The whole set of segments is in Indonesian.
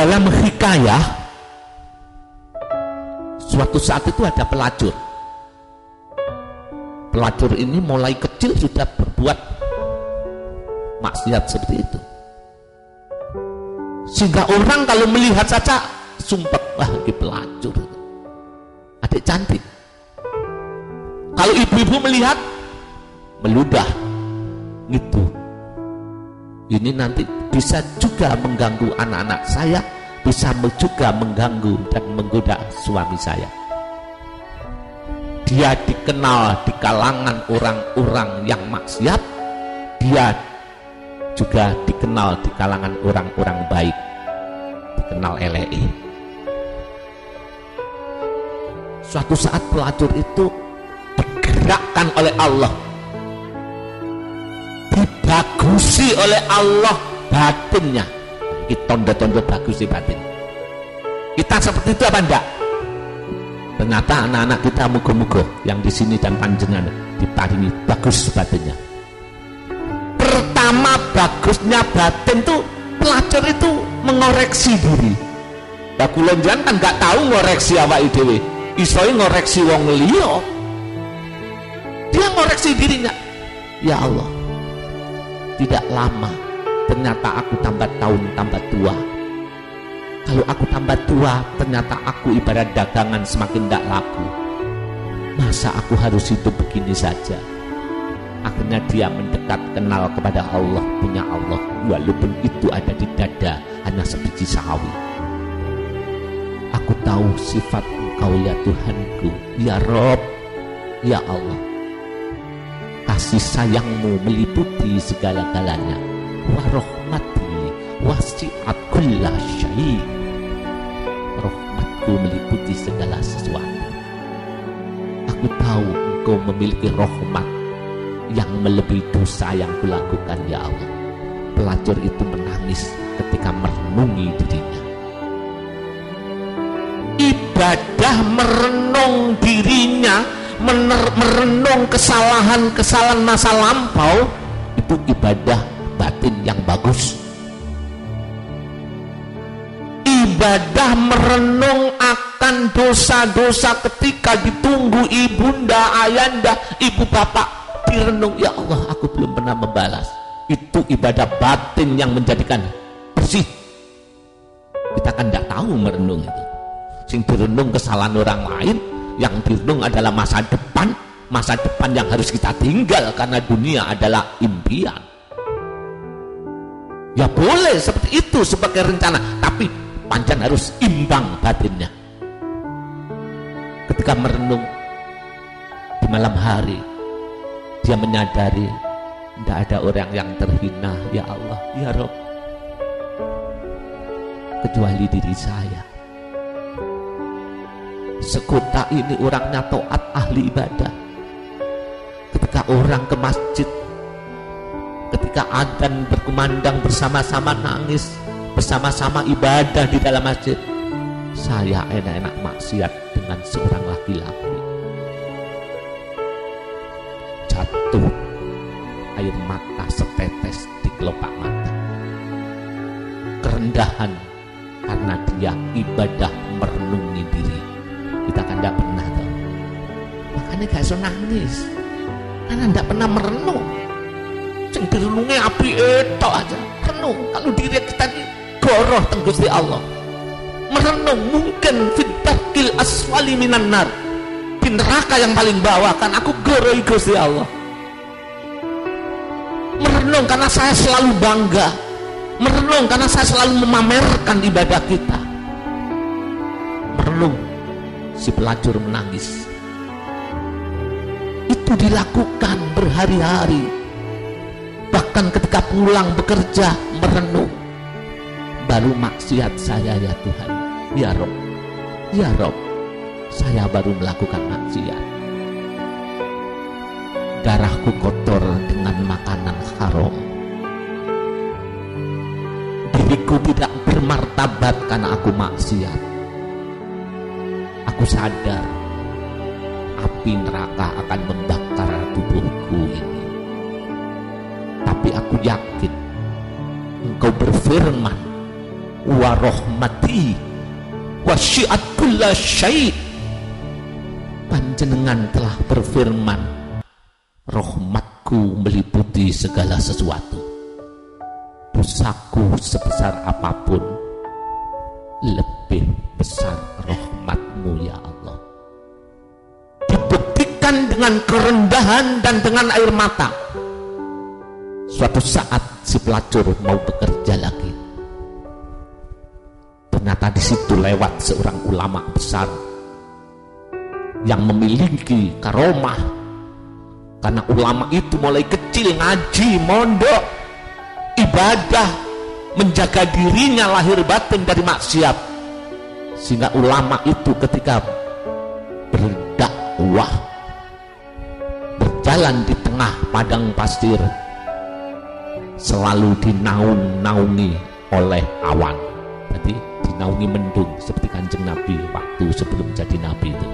dalam hikayah suatu saat itu ada pelacur. Pelacur ini mulai kecil sudah berbuat maksiat seperti itu. Sehingga orang kalau melihat saja sumpah wah ini pelacur. Adik cantik. Kalau ibu-ibu melihat meludah. Gitu. Ini nanti bisa juga mengganggu anak-anak saya bisa juga mengganggu dan menggoda suami saya. Dia dikenal di kalangan orang-orang yang maksiat dia juga dikenal di kalangan orang-orang baik dikenal LEI suatu saat pelacur itu digerakkan oleh Allah dibagusi oleh Allah batinnya. Kita tondo-tondo bagus di batin. Kita seperti itu apa enggak? Ternyata anak-anak kita mugo-mugo yang di sini dan panjenengan diparingi bagus batinnya. Pertama bagusnya batin tuh pelacur itu mengoreksi diri. Nah kulonjan kan gak tahu ngoreksi apa dhewe. Isoi ngoreksi wong liya. Dia ngoreksi dirinya. Ya Allah tidak lama ternyata aku tambah tahun tambah tua kalau aku tambah tua, ternyata aku ibarat dagangan semakin tidak laku. Masa aku harus hidup begini saja? Akhirnya dia mendekat kenal kepada Allah, punya Allah. Walaupun itu ada di dada, hanya sebiji sawi. Aku tahu sifat engkau ya Tuhanku, ya Rob, ya Allah. Kasih sayangmu meliputi segala-galanya. Warohmati wasi'at kulla syai' rahmatku meliputi segala sesuatu. Aku tahu engkau memiliki rahmat yang melebihi dosa yang kulakukan ya Allah. Pelacur itu menangis ketika merenungi dirinya. Ibadah merenung dirinya merenung kesalahan-kesalahan masa lampau itu ibadah batin yang bagus. Ibadah merenung akan dosa-dosa ketika ditunggu ibunda, ayanda, ibu bapak direnung. Ya Allah aku belum pernah membalas. Itu ibadah batin yang menjadikan bersih. Kita kan tidak tahu merenung itu. Sing direnung kesalahan orang lain yang direnung adalah masa depan masa depan yang harus kita tinggal karena dunia adalah impian ya boleh seperti itu sebagai rencana tapi panjang harus imbang batinnya. Ketika merenung di malam hari dia menyadari tidak ada orang yang terhina. Ya Allah ya Rob. Kecuali diri saya. Sekota ini orangnya toat ahli ibadah. Ketika orang ke masjid ketika adan berkumandang bersama-sama nangis bersama-sama ibadah di dalam masjid saya enak-enak maksiat dengan seorang laki-laki. Jatuh air mata setetes di kelopak mata. Kerendahan karena dia ibadah merenungi diri. Kita kan tidak pernah tahu makanya gak bisa nangis. Karena tidak pernah merenung yang direnungi api itu aja. Renung. Kalau diri kita ini goroh tenggusti Allah. Merenung. Mungkin fitakil aswali minan nar. Di neraka yang paling bawah. Kan aku goroh Gusti Allah. Merenung karena saya selalu bangga. Merenung karena saya selalu memamerkan ibadah kita. Merenung. Si pelacur menangis. Itu dilakukan berhari-hari bahkan ketika pulang bekerja merenung. Baru maksiat saya ya Tuhan. Ya Rob. Ya Rob. Saya baru melakukan maksiat. Darahku kotor dengan makanan haram. Diriku tidak bermartabat karena aku maksiat. Aku sadar api neraka akan membakar tubuhku ini aku yakin engkau berfirman wa rahmati syi'at kulla syai' panjenengan telah berfirman rahmatku meliputi segala sesuatu dosaku sebesar apa pun lebih besar rahmatmu ya Allah. Dibuktikan dengan kerendahan dan dengan air mata suatu saat si pelacur mau bekerja lagi. Ternyata di situ lewat seorang ulama besar yang memiliki karomah. Karena ulama itu mulai kecil ngaji mondok ibadah menjaga dirinya lahir batin dari maksiat. Sehingga ulama itu ketika berdakwah berjalan di tengah padang pasir selalu dinaung-naungi oleh awan. Jadi dinaungi mendung seperti kanjeng Nabi waktu sebelum jadi Nabi itu.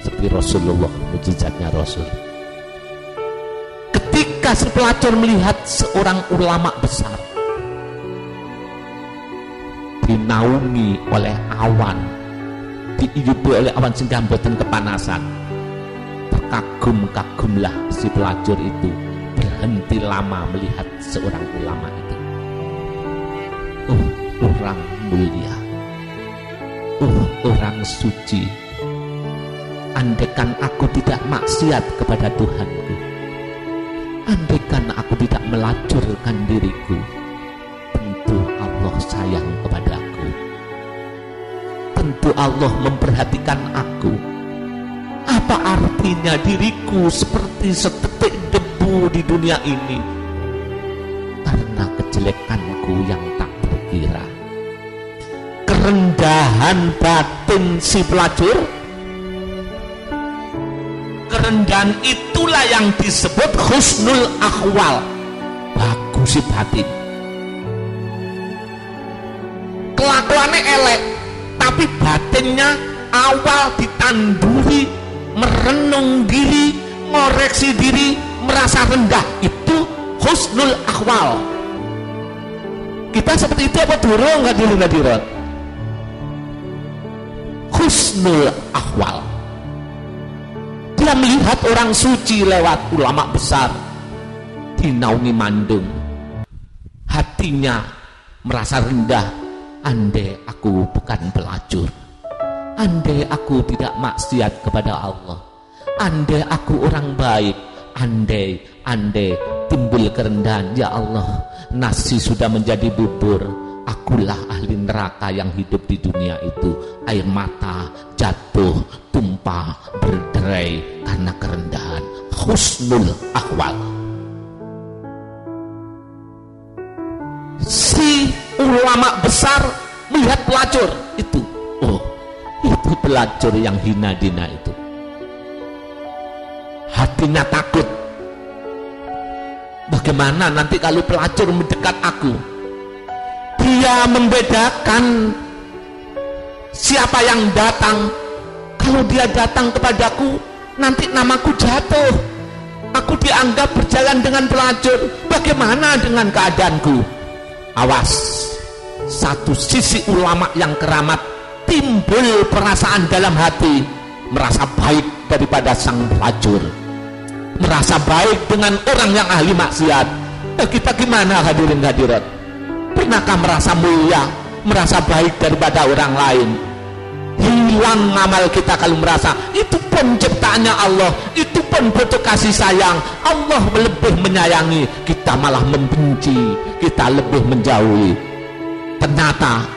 Seperti Rasulullah mujizatnya Rasul. Ketika si pelacur melihat seorang ulama besar dinaungi oleh awan dihidupi oleh awan sehingga buatan kepanasan terkagum-kagumlah si pelacur itu berhenti lama melihat seorang ulama itu. Oh orang mulia. Oh orang suci. Andekan aku tidak maksiat kepada Tuhanku. Andekan aku tidak melacurkan diriku. Tentu Allah sayang kepadaku. Tentu Allah memperhatikan aku. Apa artinya diriku seperti setetik di dunia ini. Karena kejelekanku yang tak terkira kerendahan batin si pelacur. Kerendahan itulah yang disebut husnul akhwal. Bagus si batin. Kelakuannya elek tapi batinnya awal ditanduri merenung diri ngoreksi diri merasa rendah itu husnul akhwal. Kita seperti itu apa durung nggak dirot husnul akhwal. Dia melihat orang suci lewat ulama besar dinaungi mandung. Hatinya merasa rendah. Andai aku bukan pelacur. Andai aku tidak maksiat kepada Allah. Andai aku orang baik andai andai timbul kerendahan ya Allah nasi sudah menjadi bubur. Akulah ahli neraka yang hidup di dunia itu. Air mata jatuh tumpah berderai karena kerendahan. Husnul akwal si ulama besar melihat pelacur itu. Oh itu pelacur yang hina dina itu hatinya takut. Bagaimana nanti kalau pelacur mendekat aku? Dia membedakan siapa yang datang. Kalau dia datang kepadaku nanti namaku jatuh. Aku dianggap berjalan dengan pelacur. Bagaimana dengan keadaanku? Awas satu sisi ulama yang keramat timbul perasaan dalam hati merasa baik daripada sang pelacur merasa baik dengan orang yang ahli maksiat. Eh, kita gimana hadirin hadirat? Pernahkah merasa mulia merasa baik daripada orang lain? Hilang amal kita kalau merasa itu penciptaannya Allah itu pun butuh kasih sayang. Allah lebih menyayangi kita malah membenci kita lebih menjauhi. Ternyata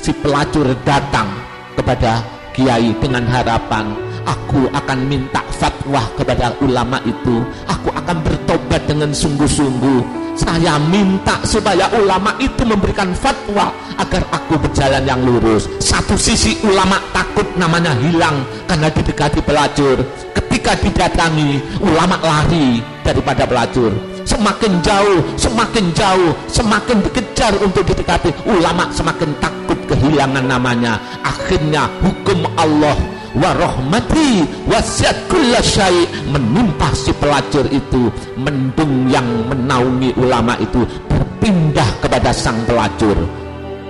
si pelacur datang kepada kiai dengan harapan aku akan minta fatwa kepada ulama itu. Aku akan bertobat dengan sungguh-sungguh. Saya minta supaya ulama itu memberikan fatwa agar aku berjalan yang lurus. Satu sisi ulama takut namanya hilang karena didekati pelacur. Ketika didatangi ulama lari daripada pelacur. Semakin jauh semakin jauh semakin dikejar untuk didekati. Ulama semakin takut kehilangan namanya. Akhirnya hukum Allah wa rahmati wasiat kulla syai. Menimpa si pelacur itu mendung yang menaungi ulama itu berpindah kepada sang pelacur.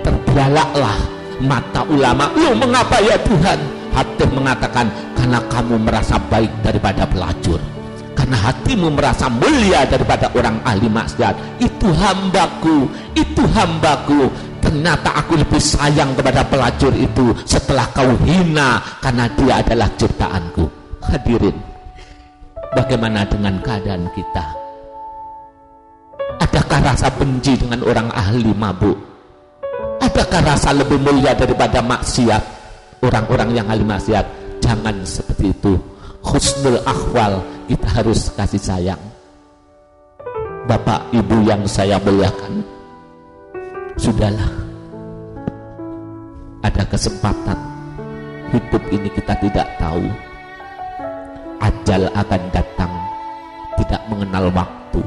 Terbelalaklah mata ulama. Lu mengapa ya Tuhan? Hatib mengatakan karena kamu merasa baik daripada pelacur. Karena hatimu merasa mulia daripada orang ahli maksiat. Itu hambaku itu hambaku ternyata aku lebih sayang kepada pelacur itu setelah kau hina karena dia adalah ciptaanku. Hadirin bagaimana dengan keadaan kita? Adakah rasa benci dengan orang ahli mabuk? Adakah rasa lebih mulia daripada maksiat? Orang-orang yang ahli maksiat jangan seperti itu. Husnul akhwal kita harus kasih sayang. Bapak Ibu yang saya muliakan Sudahlah. Ada kesempatan. Hidup ini kita tidak tahu. Ajal akan datang. Tidak mengenal waktu.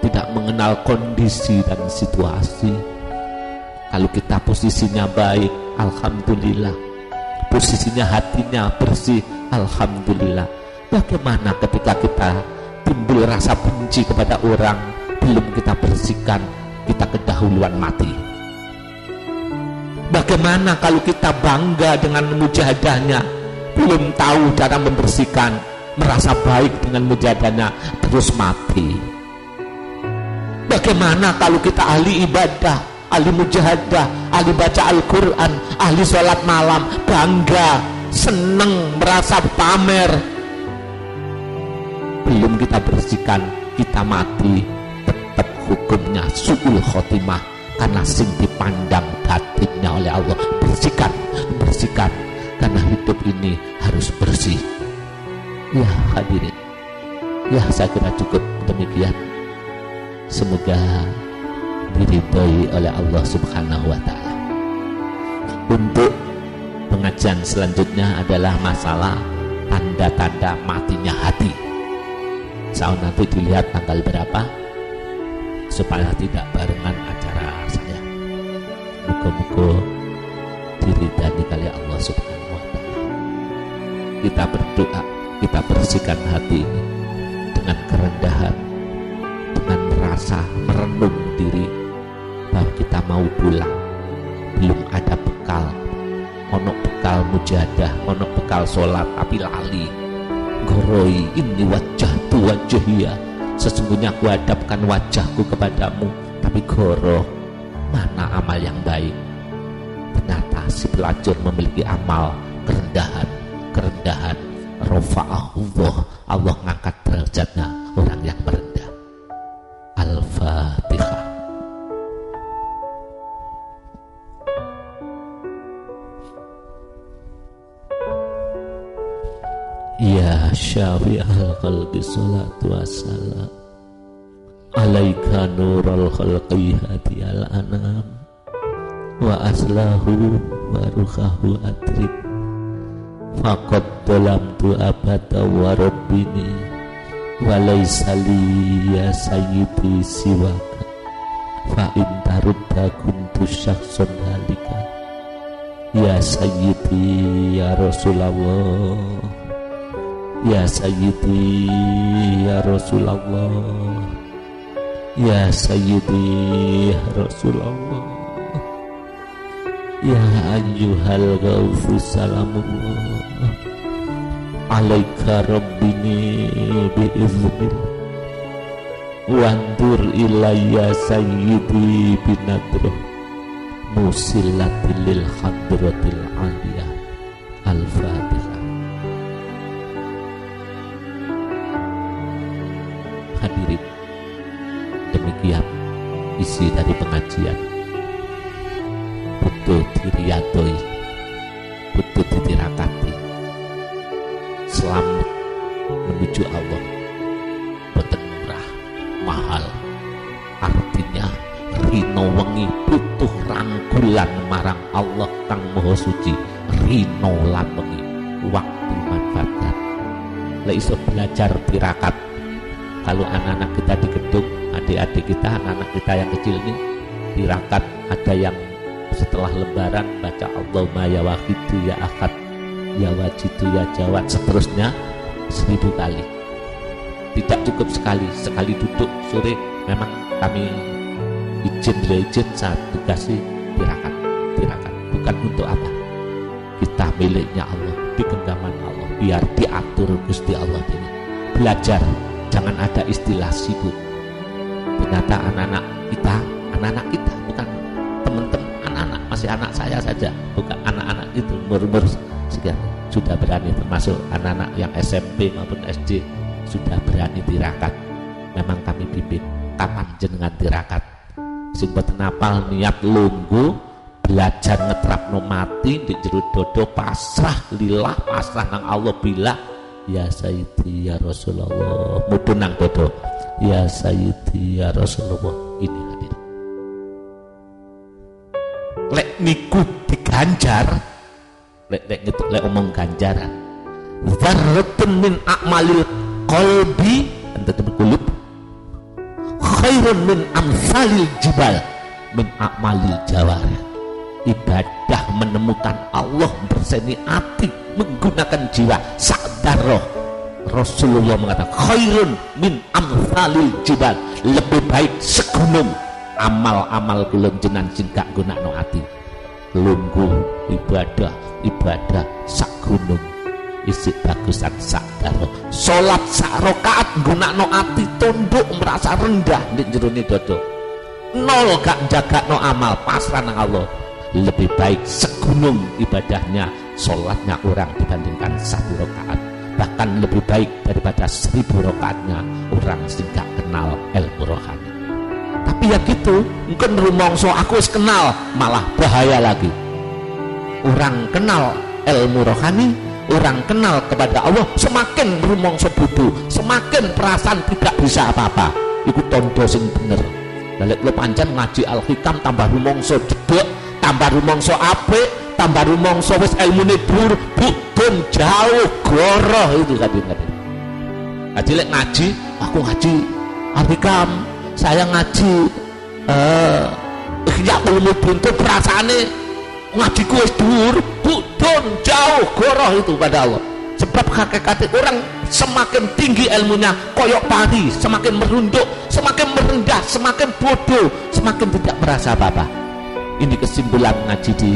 Tidak mengenal kondisi dan situasi. Kalau kita posisinya baik Alhamdulillah. Posisinya hatinya bersih Alhamdulillah. Bagaimana ketika kita timbul rasa benci kepada orang Belum kita bersihkan kita kedahuluan mati. Bagaimana kalau kita bangga dengan mujahadahnya? Belum tahu cara membersihkan. Merasa baik dengan mujahadahnya terus mati. Bagaimana kalau kita ahli ibadah ahli mujahadah ahli baca Al-Quran ahli sholat malam bangga seneng merasa pamer? Belum kita bersihkan kita mati hukumnya suul khotimah karena sing dipandang batinnya oleh Allah. Bersihkan bersihkan karena hidup ini harus bersih. Ya hadirin ya saya kira cukup demikian. Semoga diridhoi oleh Allah subhanahu wa ta'ala. Untuk pengajian selanjutnya adalah masalah tanda-tanda matinya hati. Saya nanti dilihat tanggal berapa supaya tidak barengan acara saya. Muka-muka diridani kali Allah subhanahu wa ta'ala. Kita berdoa kita bersihkan hati ini dengan kerendahan dengan rasa merenung diri. Bahwa kita mau pulang belum ada bekal. Ono bekal mujadah ono bekal sholat tapi lali. Goroi ini wajah tu wajahia Sesungguhnya aku hadapkan wajahku kepadamu Tapi goro Mana amal yang baik? Ternyata si pelacur memiliki amal Kerendahan Kerendahan. Rofa'ahullah Allah ngangkat derajatnya Orang yang merendah. Al-Fatihah Ya syafi'al qalbi salatu wassalam. Alaika nurul khalqi hadiyal anam. Wa aslahu wa ruhahu adrib. Faqad dalam tu abada wa rabbini. Wa ya sayyidi siwaka. Fa in tarudda kuntu syakhsun halika. Ya sayyidi ya Rasulullah Ya Sayyidi Ya Rasulullah Ya Sayyidi Ya Rasulullah Ya ayyuhal gaufu salamullah. Alaika Rabbini biiznil Wandur ilayya Sayyidi binadroh. Musilatil hadratil aliyah. Al-Fatihah hadirin demikian isi dari pengajian. Butuh diriatoi butuh ditirakati. Selamat menuju Allah. Boten murah mahal. Artinya rino wengi butuh rangkulan marang Allah kang moho suci. Rino lan waktu manfaatkan. Lek iso belajar tirakat kalau anak-anak kita di gedung adik-adik kita anak-anak kita yang kecil ini tirakat ada yang setelah lebaran baca Allahumma ya wahidu ya akad ya wajidu ya jawad seterusnya seribu kali. Tidak cukup sekali sekali duduk sore memang kami izin beliau izin saat dikasih tirakat tirakat bukan untuk apa? Kita miliknya Allah di genggaman Allah biar diatur Gusti Allah ini. Belajar jangan ada istilah sibuk. Ternyata anak-anak kita anak-anak kita bukan teman-teman anak-anak. Masih anak saya saja bukan anak-anak itu. Umur-umur sudah berani termasuk anak-anak yang SMP maupun SD sudah berani tirakat. Memang kami bimbing kapan jenengan tirakat. Sing boten apal niat lunggu belajar no mati di jeruk dodo pasrah lillah pasrah nang Allah bila ya sayyidi ya Rasulullah. Mudun nang dodo ya sayyidi ya Rasulullah. Ini hadir lek niku diganjar lek lek lek omong ganjaran. Zarratun min a'malil qalbi anta kulub khairun min amsalil jibal min a'malil jawarih ibadah menemukan Allah berseni hati menggunakan jiwa. Sadar roh. Rasulullah mengatakan khairun min amsalil jibal. Lebih baik segunung. Amal-amal kulon jenan sing gak gunakno ati. Lungguh ibadah ibadah sak gunung isi bagusan sak daro salat sak rakaat gunakno ati tunduk merasa rendah di jerone dodo nol gak jaga no amal pasrah Allah. Lebih baik segunung ibadahnya sholatnya orang dibandingkan satu rakaat. Bahkan lebih baik daripada seribu rakaatnya orang sehingga kenal ilmu rohani. Tapi ya gitu mungkin rumongso aku kenal malah bahaya lagi. Orang kenal ilmu rohani orang kenal kepada Allah semakin rumongso bodoh semakin perasaan tidak bisa apa-apa. Itu tondo sing bener. Balik lo panjang ngaji al-hikam tambah rumongso jedek tambah rumongso apik tambah rumongso wis ilmune dur budun jauh goroh. Itu kadang-kadang ngaji lek ngaji aku ngaji. Al-hikam saya ngaji. Eh uh, ya ulumudin itu perasaannya ngajiku wis dhuwur budon jauh goroh itu pada Allah. Sebab hakikat orang semakin tinggi ilmunya koyok pari semakin merunduk semakin merendah semakin bodoh semakin tidak merasa apa-apa. Ini kesimpulan ngaji di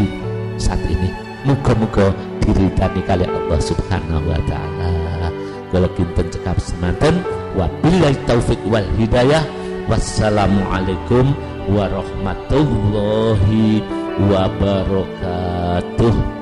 saat ini. Muka-muka diridani kali Allah subhanahu wa ta'ala. Kalau kita cekap semanten wabillahi taufik wal hidayah. Wassalamualaikum warahmatullahi wabarakatuh